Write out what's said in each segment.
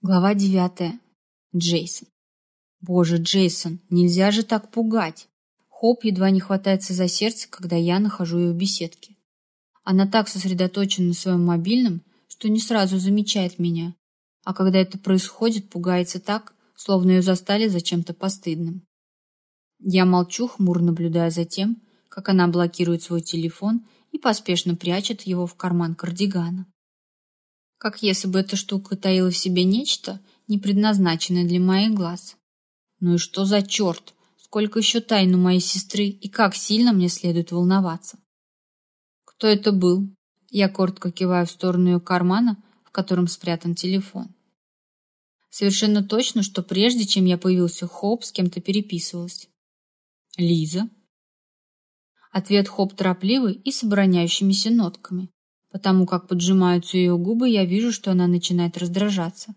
Глава девятая. Джейсон. Боже, Джейсон, нельзя же так пугать. Хоп едва не хватается за сердце, когда я нахожу ее в беседке. Она так сосредоточена на своем мобильном, что не сразу замечает меня. А когда это происходит, пугается так, словно ее застали за чем-то постыдным. Я молчу, хмуро наблюдая за тем, как она блокирует свой телефон и поспешно прячет его в карман кардигана как если бы эта штука таила в себе нечто, не предназначенное для моих глаз. Ну и что за черт? Сколько еще тайн у моей сестры и как сильно мне следует волноваться? Кто это был? Я коротко киваю в сторону ее кармана, в котором спрятан телефон. Совершенно точно, что прежде чем я появился, Хоп с кем-то переписывалась. Лиза. Ответ Хоп торопливый и с обороняющимися нотками. Потому как поджимаются ее губы, я вижу, что она начинает раздражаться.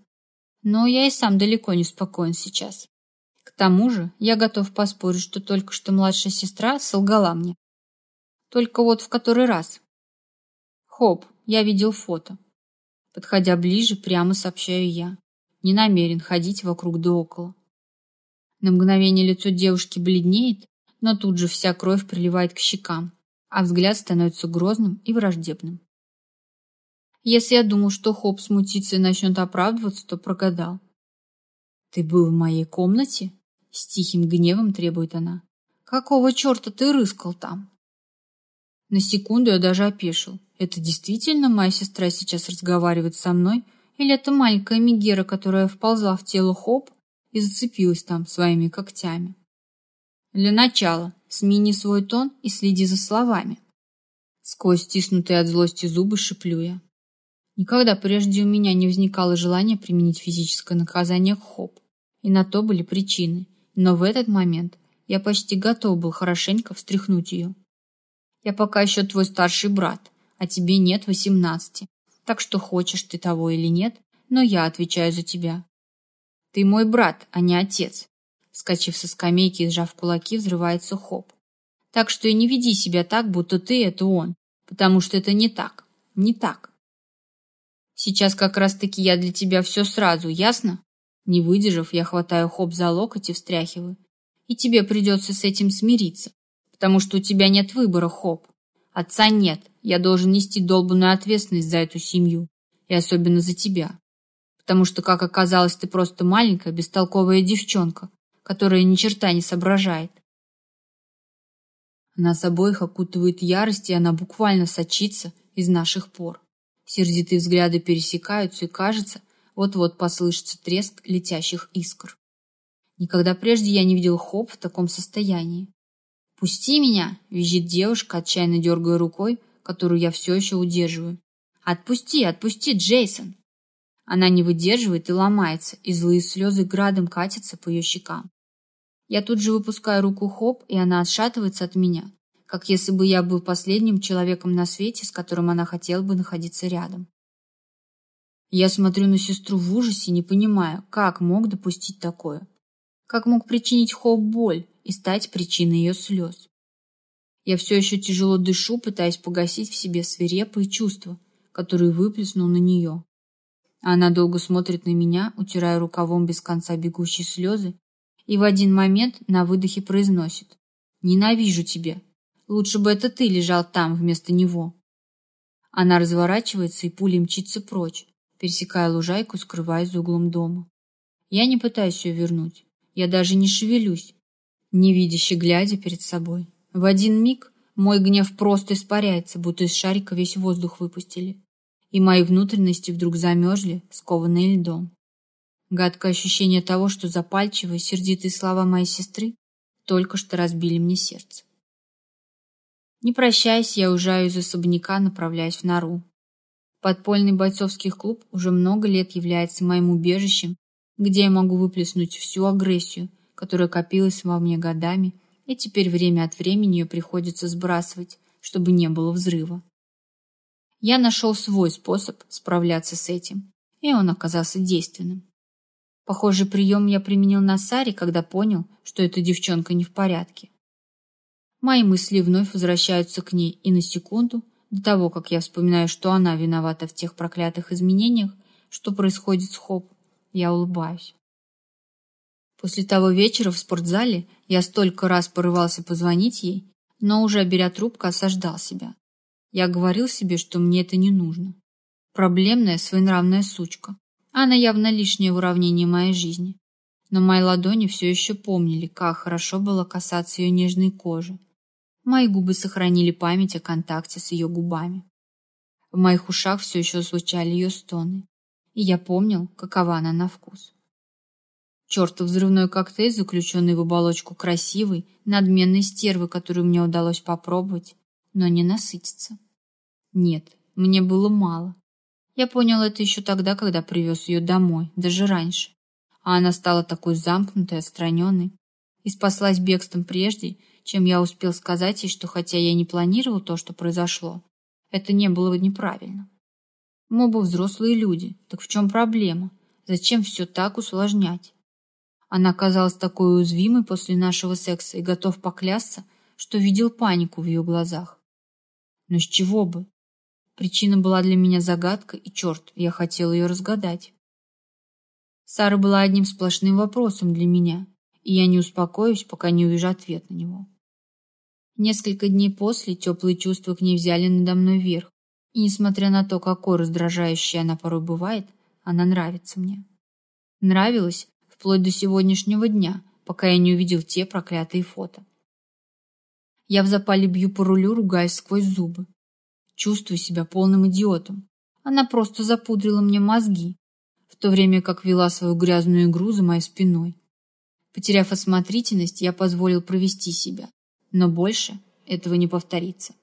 Но я и сам далеко не спокоен сейчас. К тому же я готов поспорить, что только что младшая сестра солгала мне. Только вот в который раз. Хоп, я видел фото. Подходя ближе, прямо сообщаю я. Не намерен ходить вокруг да около. На мгновение лицо девушки бледнеет, но тут же вся кровь приливает к щекам, а взгляд становится грозным и враждебным. Если я думал, что Хоп смутится и начнет оправдываться, то прогадал. «Ты был в моей комнате?» С тихим гневом требует она. «Какого черта ты рыскал там?» На секунду я даже опешил. Это действительно моя сестра сейчас разговаривает со мной? Или это маленькая Мегера, которая вползла в тело Хоп и зацепилась там своими когтями? Для начала смени свой тон и следи за словами. Сквозь стиснутые от злости зубы шиплю я. Никогда прежде у меня не возникало желания применить физическое наказание к Хоп. И на то были причины. Но в этот момент я почти готов был хорошенько встряхнуть ее. Я пока еще твой старший брат, а тебе нет восемнадцати. Так что хочешь ты того или нет, но я отвечаю за тебя. Ты мой брат, а не отец. Вскочив со скамейки и сжав кулаки, взрывается Хоп. Так что и не веди себя так, будто ты — это он, потому что это не так, не так. Сейчас как раз-таки я для тебя все сразу, ясно? Не выдержав, я хватаю Хоп за локоть и встряхиваю. И тебе придется с этим смириться, потому что у тебя нет выбора, Хоп. Отца нет, я должен нести долбанную ответственность за эту семью, и особенно за тебя. Потому что, как оказалось, ты просто маленькая, бестолковая девчонка, которая ни черта не соображает. Нас обоих окутывает ярость, и она буквально сочится из наших пор. Сердитые взгляды пересекаются, и кажется, вот-вот послышится треск летящих искр. Никогда прежде я не видел Хоп в таком состоянии. «Пусти меня!» — визжит девушка, отчаянно дергая рукой, которую я все еще удерживаю. «Отпусти, отпусти, Джейсон!» Она не выдерживает и ломается, и злые слезы градом катятся по ее щекам. Я тут же выпускаю руку Хоп, и она отшатывается от меня, как если бы я был последним человеком на свете, с которым она хотела бы находиться рядом. Я смотрю на сестру в ужасе, не понимая, как мог допустить такое. Как мог причинить Хоп боль и стать причиной ее слез. Я все еще тяжело дышу, пытаясь погасить в себе свирепые чувства, которые выплеснул на нее. Она долго смотрит на меня, утирая рукавом без конца бегущие слезы, и в один момент на выдохе произносит «Ненавижу тебя, Лучше бы это ты лежал там вместо него. Она разворачивается и пулей мчится прочь, пересекая лужайку, скрываясь за углом дома. Я не пытаюсь ее вернуть. Я даже не шевелюсь, невидяще глядя перед собой. В один миг мой гнев просто испаряется, будто из шарика весь воздух выпустили. И мои внутренности вдруг замерзли, скованные льдом. Гадкое ощущение того, что запальчивые, сердитые слова моей сестры только что разбили мне сердце. Не прощаясь, я уезжаю из особняка, направляясь в нору. Подпольный бойцовский клуб уже много лет является моим убежищем, где я могу выплеснуть всю агрессию, которая копилась во мне годами, и теперь время от времени ее приходится сбрасывать, чтобы не было взрыва. Я нашел свой способ справляться с этим, и он оказался действенным. Похожий прием я применил на Саре, когда понял, что эта девчонка не в порядке. Мои мысли вновь возвращаются к ней, и на секунду, до того, как я вспоминаю, что она виновата в тех проклятых изменениях, что происходит с Хоп, Я улыбаюсь. После того вечера в спортзале я столько раз порывался позвонить ей, но уже беря трубку, осаждал себя. Я говорил себе, что мне это не нужно. Проблемная, своенравная сучка. Она явно лишняя в уравнении моей жизни. Но мои ладони все еще помнили, как хорошо было касаться ее нежной кожи. Мои губы сохранили память о контакте с ее губами. В моих ушах все еще звучали ее стоны, и я помнил, какова она на вкус. Чертов взрывной коктейль, заключенный в оболочку красивой, надменной стервы, которую мне удалось попробовать, но не насытиться. Нет, мне было мало. Я понял это еще тогда, когда привез ее домой, даже раньше. А она стала такой замкнутой, отстраненной и спаслась бегством прежде, чем я успел сказать ей, что хотя я не планировал то, что произошло, это не было бы неправильно. Мы оба взрослые люди, так в чем проблема? Зачем все так усложнять? Она казалась такой уязвимой после нашего секса и готов поклясться, что видел панику в ее глазах. Но с чего бы? Причина была для меня загадка, и черт, я хотел ее разгадать. Сара была одним сплошным вопросом для меня, и я не успокоюсь, пока не увижу ответ на него. Несколько дней после теплые чувства к ней взяли надо мной верх, и несмотря на то, какой раздражающей она порой бывает, она нравится мне. Нравилась вплоть до сегодняшнего дня, пока я не увидел те проклятые фото. Я в запале бью по рулю, ругаясь сквозь зубы. Чувствую себя полным идиотом. Она просто запудрила мне мозги, в то время как вела свою грязную игру за моей спиной. Потеряв осмотрительность, я позволил провести себя, но больше этого не повторится.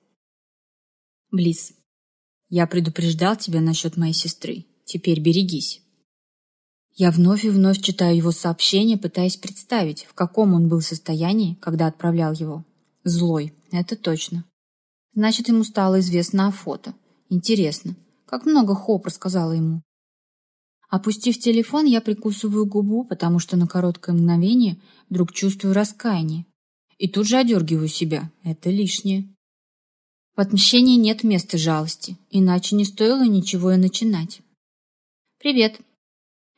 Близ, я предупреждал тебя насчет моей сестры. Теперь берегись. Я вновь и вновь читаю его сообщение, пытаясь представить, в каком он был состоянии, когда отправлял его. Злой, это точно. Значит, ему стало известно о фото. Интересно, как много Хоп рассказала ему. Опустив телефон, я прикусываю губу, потому что на короткое мгновение вдруг чувствую раскаяние. И тут же одергиваю себя. Это лишнее. В отмщении нет места жалости, иначе не стоило ничего и начинать. «Привет!»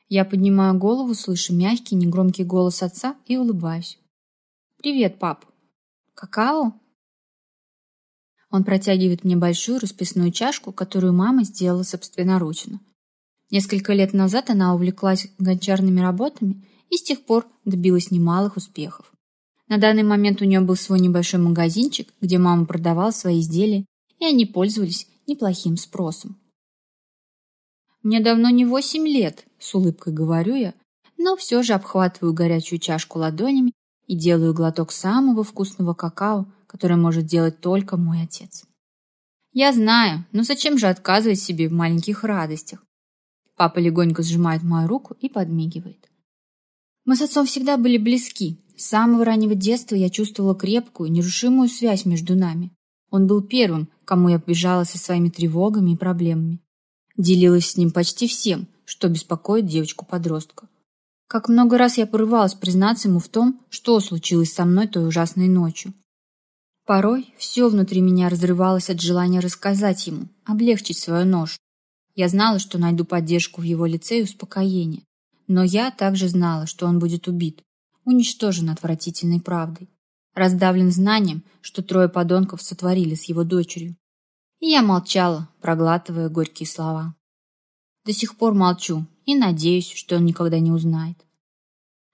Я поднимаю голову, слышу мягкий, негромкий голос отца и улыбаюсь. «Привет, пап!» «Какао?» Он протягивает мне большую расписную чашку, которую мама сделала собственноручно. Несколько лет назад она увлеклась гончарными работами и с тех пор добилась немалых успехов. На данный момент у нее был свой небольшой магазинчик, где мама продавала свои изделия, и они пользовались неплохим спросом. «Мне давно не восемь лет», — с улыбкой говорю я, но все же обхватываю горячую чашку ладонями и делаю глоток самого вкусного какао, которое может делать только мой отец. Я знаю, но зачем же отказывать себе в маленьких радостях? Папа легонько сжимает мою руку и подмигивает. Мы с отцом всегда были близки. С самого раннего детства я чувствовала крепкую, нерушимую связь между нами. Он был первым, кому я побежала со своими тревогами и проблемами. Делилась с ним почти всем, что беспокоит девочку-подростка. Как много раз я порывалась признаться ему в том, что случилось со мной той ужасной ночью. Порой все внутри меня разрывалось от желания рассказать ему, облегчить свою нож. Я знала, что найду поддержку в его лице и успокоение. Но я также знала, что он будет убит, уничтожен отвратительной правдой, раздавлен знанием, что трое подонков сотворили с его дочерью. И я молчала, проглатывая горькие слова. До сих пор молчу и надеюсь, что он никогда не узнает.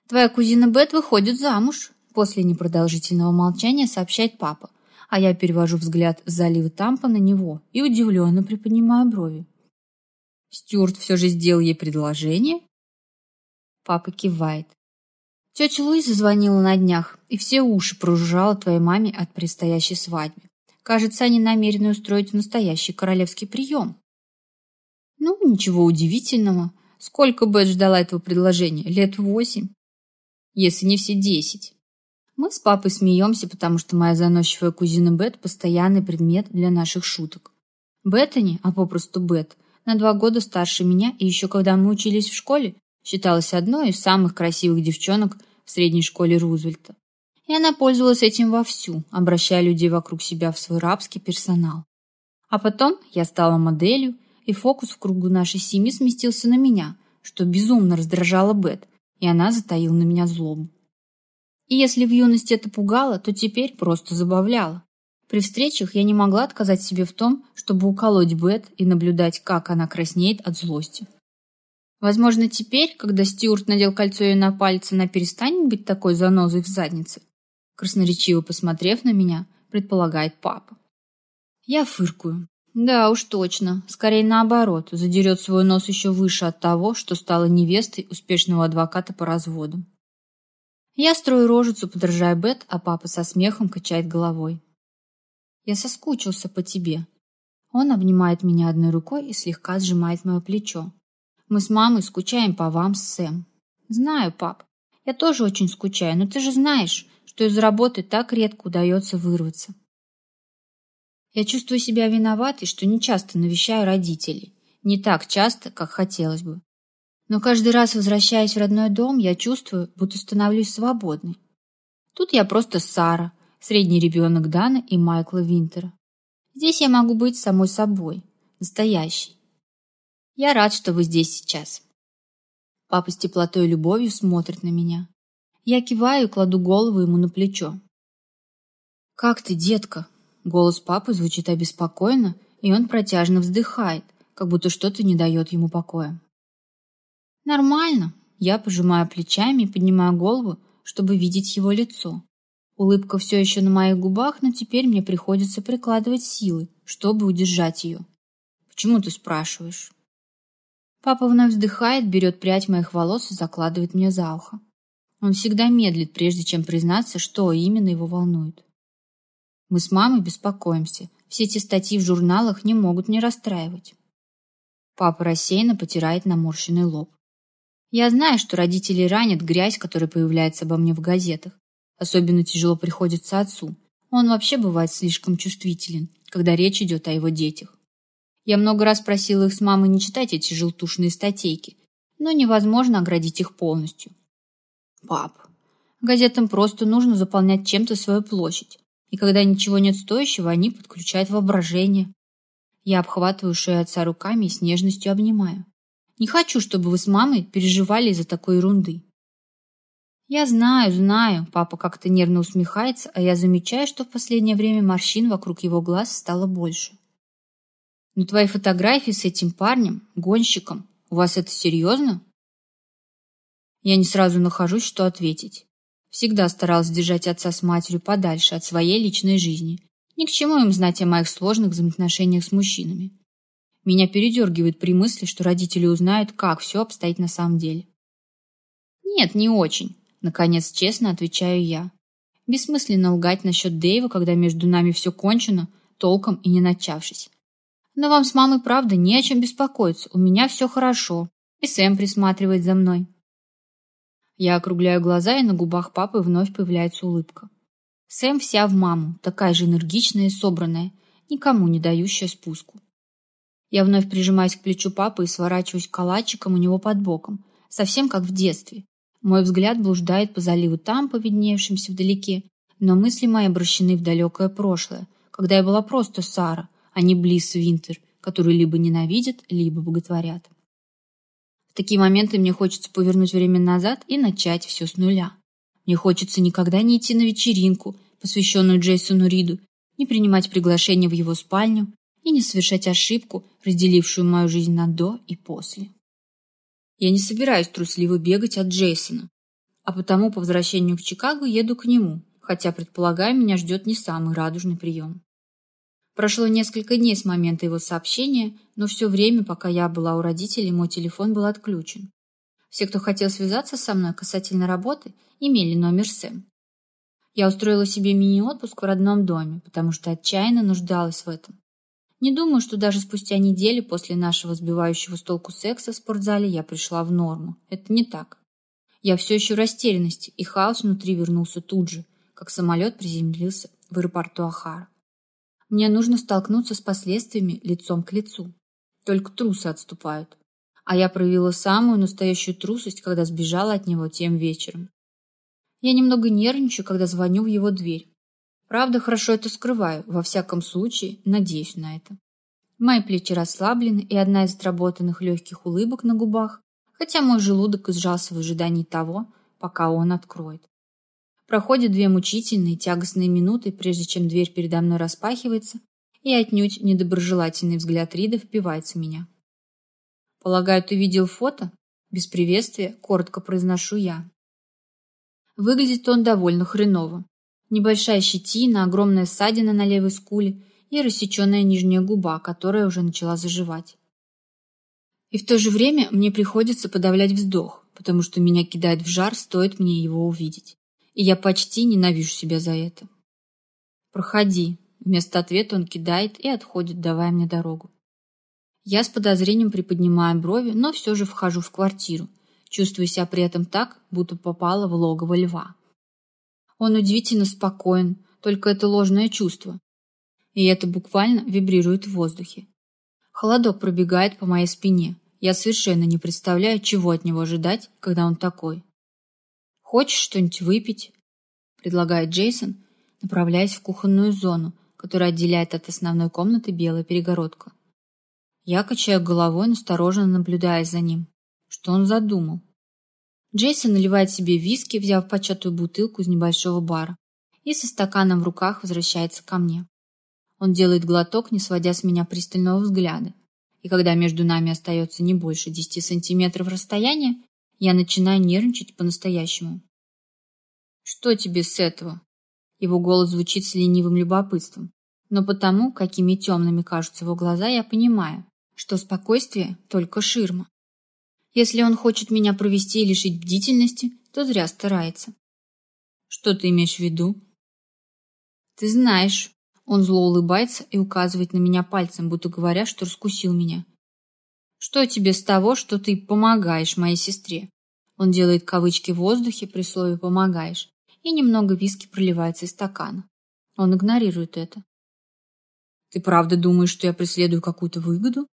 «Твоя кузина Бет выходит замуж», после непродолжительного молчания сообщает папа, а я перевожу взгляд с залива Тампа на него и удивленно приподнимаю брови. Стюарт все же сделал ей предложение? Папа кивает. Тетя Луиза звонила на днях и все уши прожужжала твоей маме от предстоящей свадьбы. Кажется, они намерены устроить настоящий королевский прием. Ну, ничего удивительного. Сколько Бет ждала этого предложения? Лет восемь? Если не все десять. Мы с папой смеемся, потому что моя заносчивая кузина Бет – постоянный предмет для наших шуток. Беттани, а попросту Бет, на два года старше меня, и еще когда мы учились в школе, считалась одной из самых красивых девчонок в средней школе Рузвельта. И она пользовалась этим вовсю, обращая людей вокруг себя в свой рабский персонал. А потом я стала моделью, и фокус в кругу нашей семьи сместился на меня, что безумно раздражало Бет, и она затаила на меня злобу. И если в юности это пугало, то теперь просто забавляло. При встречах я не могла отказать себе в том, чтобы уколоть Бет и наблюдать, как она краснеет от злости. Возможно, теперь, когда Стюарт надел кольцо ее на пальцы, она перестанет быть такой занозой в заднице. Красноречиво посмотрев на меня, предполагает папа. Я фыркую. Да уж точно, скорее наоборот, задерет свой нос еще выше от того, что стала невестой успешного адвоката по разводам. Я строю рожицу, подражая Бет, а папа со смехом качает головой. Я соскучился по тебе. Он обнимает меня одной рукой и слегка сжимает мое плечо. Мы с мамой скучаем по вам Сэм. Знаю, пап. Я тоже очень скучаю, но ты же знаешь, что из работы так редко удается вырваться. Я чувствую себя виноватой, что не часто навещаю родителей. Не так часто, как хотелось бы. Но каждый раз, возвращаясь в родной дом, я чувствую, будто становлюсь свободной. Тут я просто Сара, средний ребенок Дана и Майкла Винтера. Здесь я могу быть самой собой, настоящей. Я рад, что вы здесь сейчас. Папа с теплотой и любовью смотрит на меня. Я киваю и кладу голову ему на плечо. «Как ты, детка?» Голос папы звучит обеспокоенно, и он протяжно вздыхает, как будто что-то не дает ему покоя. «Нормально». Я пожимаю плечами и поднимаю голову, чтобы видеть его лицо. Улыбка все еще на моих губах, но теперь мне приходится прикладывать силы, чтобы удержать ее. «Почему ты спрашиваешь?» Папа вновь вздыхает, берет прядь моих волос и закладывает мне за ухо. Он всегда медлит, прежде чем признаться, что именно его волнует. Мы с мамой беспокоимся. Все эти статьи в журналах не могут не расстраивать. Папа рассеянно потирает наморщенный лоб. Я знаю, что родители ранят грязь, которая появляется обо мне в газетах. Особенно тяжело приходится отцу. Он вообще бывает слишком чувствителен, когда речь идет о его детях. Я много раз просила их с мамой не читать эти желтушные статейки, но невозможно оградить их полностью. Пап, газетам просто нужно заполнять чем-то свою площадь. И когда ничего нет стоящего, они подключают воображение. Я обхватываю шею отца руками и с нежностью обнимаю. Не хочу, чтобы вы с мамой переживали из-за такой ерунды. Я знаю, знаю, папа как-то нервно усмехается, а я замечаю, что в последнее время морщин вокруг его глаз стало больше. Но твои фотографии с этим парнем, гонщиком, у вас это серьезно? Я не сразу нахожусь, что ответить. Всегда старалась держать отца с матерью подальше от своей личной жизни. Ни к чему им знать о моих сложных взаимоотношениях с мужчинами. Меня передергивает при мысли, что родители узнают, как все обстоит на самом деле. Нет, не очень. Наконец, честно отвечаю я. Бессмысленно лгать насчет Дэйва, когда между нами все кончено, толком и не начавшись. Но вам с мамой, правда, не о чем беспокоиться. У меня все хорошо. И Сэм присматривает за мной. Я округляю глаза, и на губах папы вновь появляется улыбка. Сэм вся в маму, такая же энергичная и собранная, никому не дающая спуску. Я вновь прижимаюсь к плечу папы и сворачиваюсь калачиком у него под боком, совсем как в детстве. Мой взгляд блуждает по заливу Тампа, видневшимся вдалеке, но мысли мои обращены в далекое прошлое, когда я была просто Сара, а не Близ Винтер, которую либо ненавидят, либо боготворят такие моменты мне хочется повернуть время назад и начать все с нуля. Мне хочется никогда не идти на вечеринку, посвященную Джейсону Риду, не принимать приглашение в его спальню и не совершать ошибку, разделившую мою жизнь на «до» и «после». Я не собираюсь трусливо бегать от Джейсона, а потому по возвращению к Чикаго еду к нему, хотя, предполагаю, меня ждет не самый радужный прием. Прошло несколько дней с момента его сообщения, но все время, пока я была у родителей, мой телефон был отключен. Все, кто хотел связаться со мной касательно работы, имели номер Сэм. Я устроила себе мини-отпуск в родном доме, потому что отчаянно нуждалась в этом. Не думаю, что даже спустя недели после нашего сбивающего с толку секса в спортзале я пришла в норму. Это не так. Я все еще в растерянности, и хаос внутри вернулся тут же, как самолет приземлился в аэропорту Ахара. Мне нужно столкнуться с последствиями лицом к лицу. Только трусы отступают. А я проявила самую настоящую трусость, когда сбежала от него тем вечером. Я немного нервничаю, когда звоню в его дверь. Правда, хорошо это скрываю, во всяком случае, надеюсь на это. Мои плечи расслаблены, и одна из отработанных легких улыбок на губах хотя мой желудок сжался в ожидании того, пока он откроет. Проходят две мучительные, тягостные минуты, прежде чем дверь передо мной распахивается, и отнюдь недоброжелательный взгляд Рида впивается в меня. «Полагаю, ты видел фото?» Без приветствия коротко произношу я. Выглядит он довольно хреново. Небольшая щетина, огромная ссадина на левой скуле и рассеченная нижняя губа, которая уже начала заживать. И в то же время мне приходится подавлять вздох, потому что меня кидает в жар, стоит мне его увидеть. И я почти ненавижу себя за это. «Проходи», Вместо ответа он кидает и отходит, давая мне дорогу. Я с подозрением приподнимаю брови, но все же вхожу в квартиру, чувствуя себя при этом так, будто попала в логово льва. Он удивительно спокоен, только это ложное чувство. И это буквально вибрирует в воздухе. Холодок пробегает по моей спине. Я совершенно не представляю, чего от него ожидать, когда он такой. «Хочешь что-нибудь выпить?» – предлагает Джейсон, направляясь в кухонную зону, которая отделяет от основной комнаты белая перегородка. Я качаю головой, настороженно наблюдая за ним. Что он задумал? Джейсон наливает себе виски, взяв початую бутылку из небольшого бара, и со стаканом в руках возвращается ко мне. Он делает глоток, не сводя с меня пристального взгляда. И когда между нами остается не больше десяти сантиметров расстояния, я начинаю нервничать по-настоящему. «Что тебе с этого?» Его голос звучит с ленивым любопытством. Но потому, какими темными кажутся его глаза, я понимаю, что спокойствие — только ширма. Если он хочет меня провести и лишить бдительности, то зря старается. Что ты имеешь в виду? Ты знаешь. Он зло улыбается и указывает на меня пальцем, будто говоря, что раскусил меня. Что тебе с того, что ты помогаешь моей сестре? Он делает кавычки в воздухе при слове «помогаешь», и немного виски проливается из стакана. Он игнорирует это. Ты правда думаешь, что я преследую какую-то выгоду?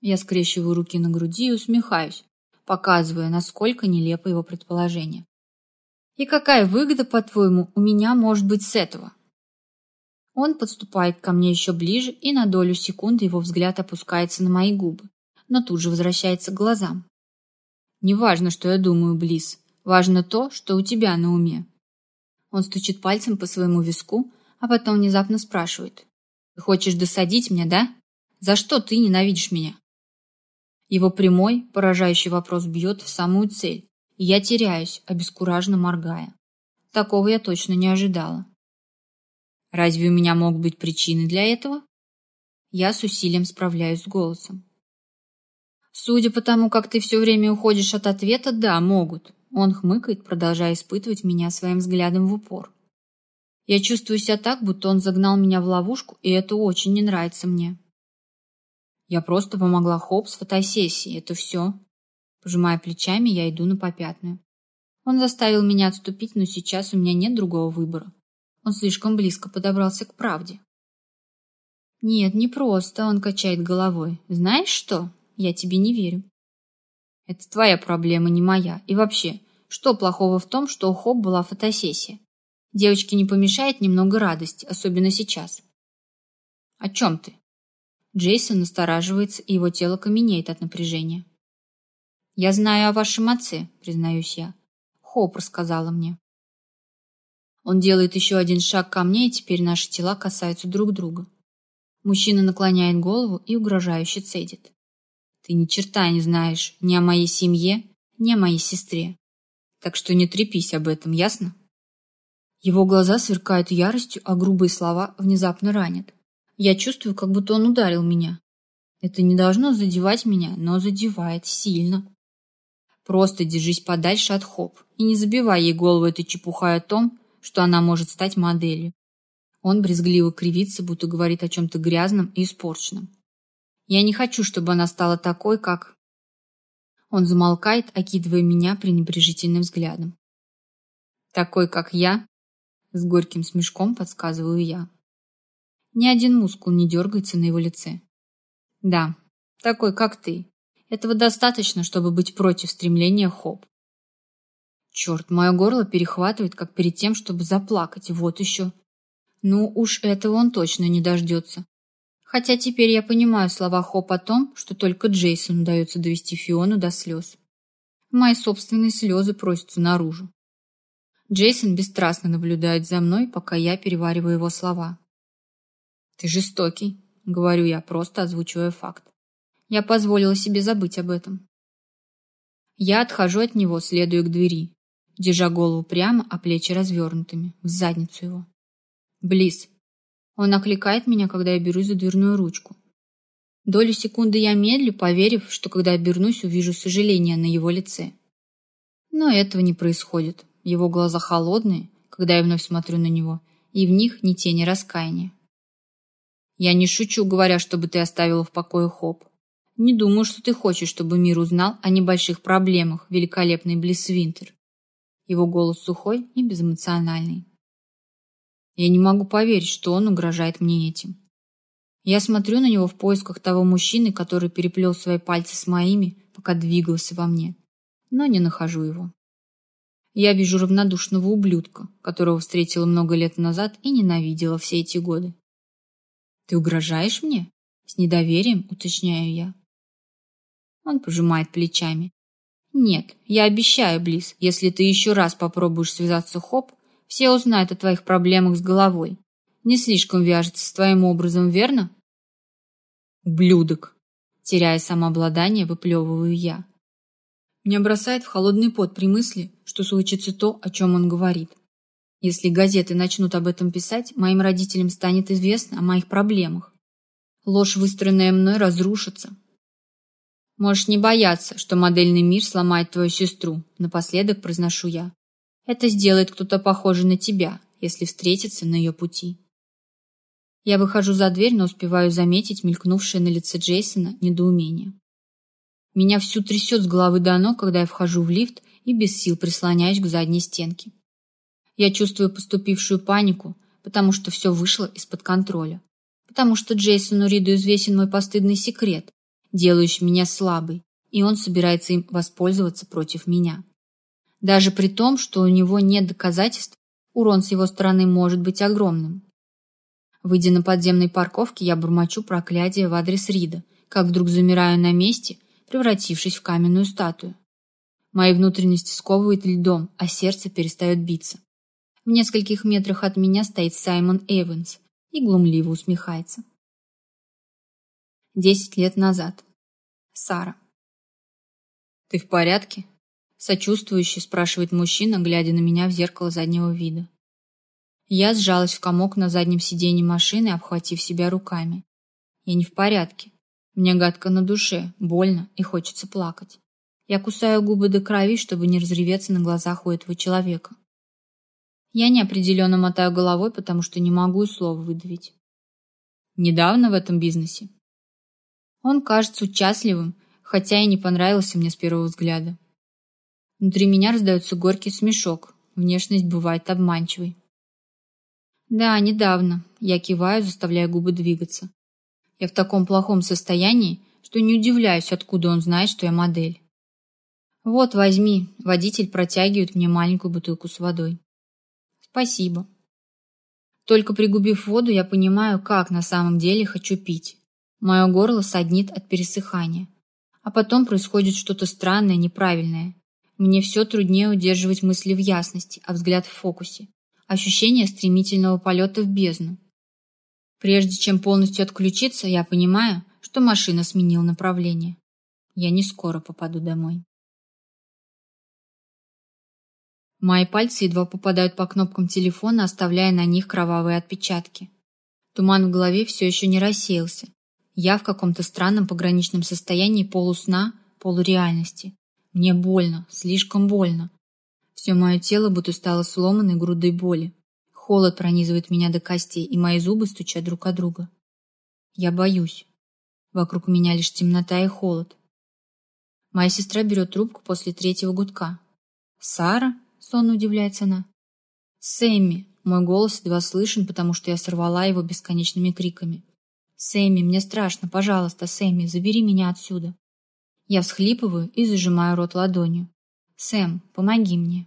Я скрещиваю руки на груди и усмехаюсь, показывая, насколько нелепо его предположение. И какая выгода, по-твоему, у меня может быть с этого? Он подступает ко мне еще ближе, и на долю секунды его взгляд опускается на мои губы, но тут же возвращается к глазам. Не важно, что я думаю, Близ. Важно то, что у тебя на уме. Он стучит пальцем по своему виску, а потом внезапно спрашивает. Ты хочешь досадить мне, да? За что ты ненавидишь меня? Его прямой, поражающий вопрос бьет в самую цель, и я теряюсь, обескураженно моргая. Такого я точно не ожидала. Разве у меня могут быть причины для этого? Я с усилием справляюсь с голосом. Судя по тому, как ты все время уходишь от ответа, да, могут. Он хмыкает, продолжая испытывать меня своим взглядом в упор. Я чувствую себя так, будто он загнал меня в ловушку, и это очень не нравится мне. Я просто помогла Хоп с фотосессией, это все. Пожимая плечами, я иду на попятную. Он заставил меня отступить, но сейчас у меня нет другого выбора. Он слишком близко подобрался к правде. Нет, не просто, он качает головой. Знаешь что? Я тебе не верю. Это твоя проблема, не моя. И вообще, что плохого в том, что у Хоп была фотосессия? Девочке не помешает немного радости, особенно сейчас. О чем ты? Джейсон настораживается, и его тело каменеет от напряжения. Я знаю о вашем отце, признаюсь я. Хоп рассказала мне. Он делает еще один шаг ко мне, и теперь наши тела касаются друг друга. Мужчина наклоняет голову и угрожающе цедит. Ты ни черта не знаешь ни о моей семье, ни о моей сестре. Так что не трепись об этом, ясно? Его глаза сверкают яростью, а грубые слова внезапно ранят. Я чувствую, как будто он ударил меня. Это не должно задевать меня, но задевает сильно. Просто держись подальше от Хоп и не забивай ей голову этой чепухой о том, что она может стать моделью. Он брезгливо кривится, будто говорит о чем-то грязном и испорченном. Я не хочу, чтобы она стала такой, как... Он замолкает, окидывая меня пренебрежительным взглядом. Такой, как я, с горьким смешком подсказываю я. Ни один мускул не дергается на его лице. Да, такой, как ты. Этого достаточно, чтобы быть против стремления Хоп. Черт, мое горло перехватывает, как перед тем, чтобы заплакать. Вот еще. Ну уж этого он точно не дождется. Хотя теперь я понимаю слова Хоп о том, что только Джейсону удается довести Фиону до слез. Мои собственные слезы просятся наружу. Джейсон бесстрастно наблюдает за мной, пока я перевариваю его слова. «Ты жестокий», — говорю я, просто озвучивая факт. Я позволила себе забыть об этом. Я отхожу от него, следуя к двери, держа голову прямо, а плечи развернутыми, в задницу его. Близ. Он окликает меня, когда я берусь за дверную ручку. Долю секунды я медлю, поверив, что когда обернусь, увижу сожаление на его лице. Но этого не происходит. Его глаза холодные, когда я вновь смотрю на него, и в них ни тени раскаяния. Я не шучу, говоря, чтобы ты оставила в покое Хоп. Не думаю, что ты хочешь, чтобы мир узнал о небольших проблемах великолепной Близ Винтер. Его голос сухой и безэмоциональный. Я не могу поверить, что он угрожает мне этим. Я смотрю на него в поисках того мужчины, который переплел свои пальцы с моими, пока двигался во мне, но не нахожу его. Я вижу равнодушного ублюдка, которого встретила много лет назад и ненавидела все эти годы. «Ты угрожаешь мне?» С недоверием уточняю я. Он пожимает плечами. «Нет, я обещаю, Близ, если ты еще раз попробуешь связаться Хоп, все узнают о твоих проблемах с головой. Не слишком вяжется с твоим образом, верно?» «Ублюдок!» Теряя самообладание, выплевываю я. Меня бросает в холодный пот при мысли, что случится то, о чем он говорит. Если газеты начнут об этом писать, моим родителям станет известно о моих проблемах. Ложь, выстроенная мной, разрушится. Можешь не бояться, что модельный мир сломает твою сестру, напоследок произношу я. Это сделает кто-то похожий на тебя, если встретится на ее пути. Я выхожу за дверь, но успеваю заметить мелькнувшее на лице Джейсона недоумение. Меня всю трясет с головы до ног, когда я вхожу в лифт и без сил прислоняюсь к задней стенке. Я чувствую поступившую панику, потому что все вышло из-под контроля. Потому что Джейсону Риду известен мой постыдный секрет, делающий меня слабой, и он собирается им воспользоваться против меня. Даже при том, что у него нет доказательств, урон с его стороны может быть огромным. Выйдя на подземной парковке, я бормочу проклятие в адрес Рида, как вдруг замираю на месте превратившись в каменную статую. Мои внутренности сковывают льдом, а сердце перестает биться. В нескольких метрах от меня стоит Саймон Эванс и глумливо усмехается. Десять лет назад. Сара. «Ты в порядке?» Сочувствующе спрашивает мужчина, глядя на меня в зеркало заднего вида. Я сжалась в комок на заднем сиденье машины, обхватив себя руками. Я не в порядке. Мне гадко на душе, больно и хочется плакать. Я кусаю губы до крови, чтобы не разреветься на глазах у этого человека. Я неопределенно мотаю головой, потому что не могу и слова выдавить. Недавно в этом бизнесе. Он кажется участливым, хотя и не понравился мне с первого взгляда. Внутри меня раздается горький смешок. Внешность бывает обманчивой. Да, недавно. Я киваю, заставляя губы двигаться. Я в таком плохом состоянии, что не удивляюсь, откуда он знает, что я модель. Вот, возьми. Водитель протягивает мне маленькую бутылку с водой. Спасибо. Только пригубив воду, я понимаю, как на самом деле хочу пить. Мое горло саднит от пересыхания. А потом происходит что-то странное, неправильное. Мне все труднее удерживать мысли в ясности, а взгляд в фокусе. Ощущение стремительного полета в бездну. Прежде чем полностью отключиться, я понимаю, что машина сменила направление. Я не скоро попаду домой. Мои пальцы едва попадают по кнопкам телефона, оставляя на них кровавые отпечатки. Туман в голове все еще не рассеялся. Я в каком-то странном пограничном состоянии полусна, полуреальности. Мне больно, слишком больно. Все мое тело будто стало сломанной грудой боли. Холод пронизывает меня до костей, и мои зубы стучат друг о друга. Я боюсь. Вокруг меня лишь темнота и холод. Моя сестра берет трубку после третьего гудка. «Сара?» — сонно удивляется она. «Сэмми!» — мой голос едва слышен, потому что я сорвала его бесконечными криками. «Сэмми, мне страшно, пожалуйста, Сэмми, забери меня отсюда!» Я всхлипываю и зажимаю рот ладонью. «Сэм, помоги мне!»